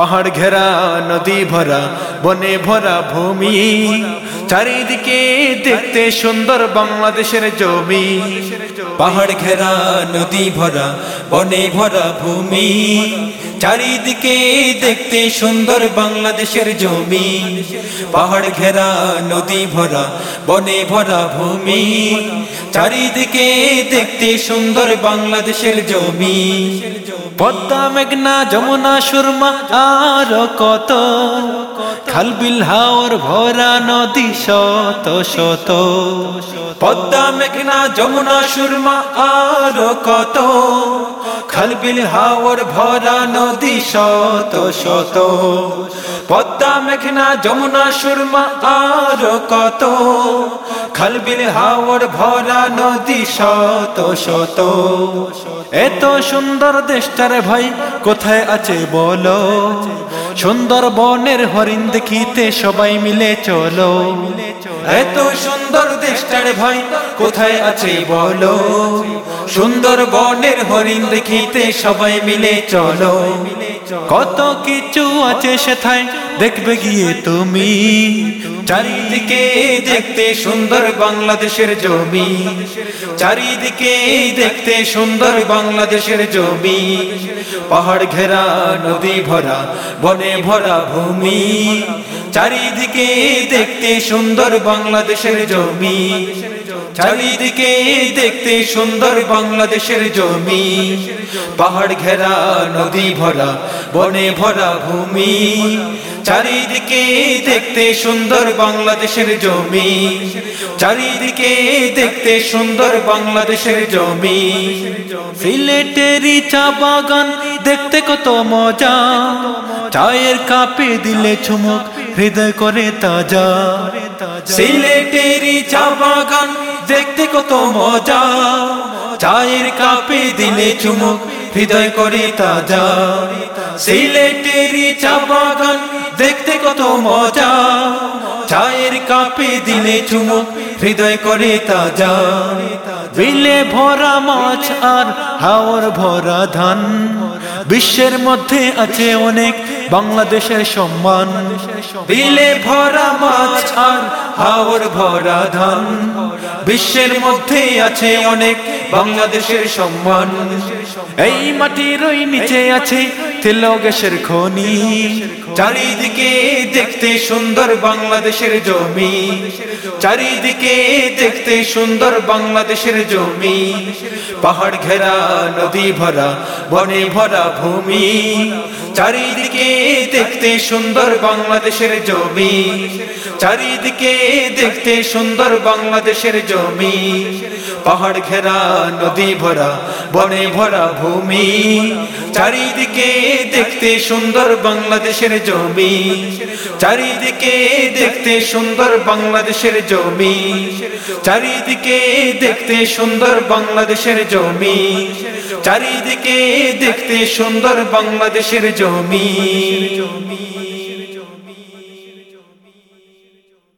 পাহাড় ঘেরা নদী ভরা বনে ভরা ভূমি। চারিদিকে দেখতে সুন্দর বাংলাদেশের জমি। পাহাড় ঘেরা, নদী ভরা, বনে ভরা ভূমি। চারিদিকে দেখতে সুন্দর বাংলাদেশের জমি। পাহাড় ঘেরা, নদী ভরা, বনে ভরা ভূমি। চারিদিকে দেখতে সুন্দর বাংলাদেশের জমি। পদ্মা, মেঘনা, যমুনা, সুরমা, আর কত। খালবিল হাওর, ভরা নদী শত শত। পদ্মা মেঘনা যমুনা সুরমা আর কত। খালবিল হাওর ভরা নদী শত শত। পদ্মা, মেঘনা, যমুনা, সুরমা আর কত। খালবিল হাওর ভরা নদী শত শত। এত সুন্দর দেশটার ভাই কোথায় আছে বলো। সুন্দর বনের হরিণ দেখিতে সবাই মিলে চলো। এত সুন্দর দেশটার ভাই কোথায় আছে বলো। সুন্দর বনের হরিণ সবাই মিলে চলো। কত কিছু আছে সেথায়? দেখবে গিয়ে তুমি। চারিদিকে দেখতে সুন্দর বাংলাদেশের জমি। চারিদিকে দেখতে সুন্দর বাংলাদেশের জমি। পাহাড় ঘেরা, নদী ভরা, বনে ভরা ভূমি। চারিদিকে দেখতে সুন্দর বাংলাদেশের জমি। চারিদিকে দেখতে সুন্দর বাংলাদেশের জমি। পাহাড় ঘেরা, নদী ভরা, বনে ভরা ভূমি। চারিদিকে দেখতে সুন্দর বাংলাদেশের জমি। চারিদিকে দেখতে সুন্দর বাংলাদেশের জমি। সিলেটেরই চা বাগান দেখতে কত মজা। চায়ের কাপে দিলে চুমুক, হৃদয় করে তাজা। সিলেটেরই চা বাগান দেখতে কত মজা। চায়ের কাপে দিলে চুমুক, হৃদয় করে তাজা। সিলেটেরই চা বাগান দেখতে কত মজা। চায়ের কাপে দিলে চুমুক হৃদয় করে তাজা। বিলে ভরা মাছ আর হাওর ভরা ধান। বিশ্বের মধ্যে আছে অনেক বাংলাদেশের সম্মান। বিলে ভরা মাছ আর হাওর ভরা ধান। বিশ্বের মধ্যে আছে অনেক বাংলাদেশের সম্মান। এই মাটির নিচে আছে তেল গ্যাসের খনি, চারিদিকে দেখতে সুন্দর বাংলাদেশের জমি, চারিদিকে দেখতে সুন্দর বাংলাদেশের জমি, পাহাড় ঘেরা, নদী ভরা, বনে ভরা ভূমি, চারিদিকে দেখতে সুন্দর বাংলাদেশের জমি, চারিদিকে দেখতে সুন্দর বাংলাদেশের জমি, পাহাড় ঘেরা, নদী ভরা, বনে ভরা ভূমি, চারিদিকে দেখতে সুন্দর বাংলাদেশের জমি। চারিদিকে দেখতে সুন্দর বাংলাদেশের জমি। চারিদিকে দেখতে সুন্দর বাংলাদেশের জমি। চারিদিকে দেখতে সুন্দর বাংলাদেশের জমি।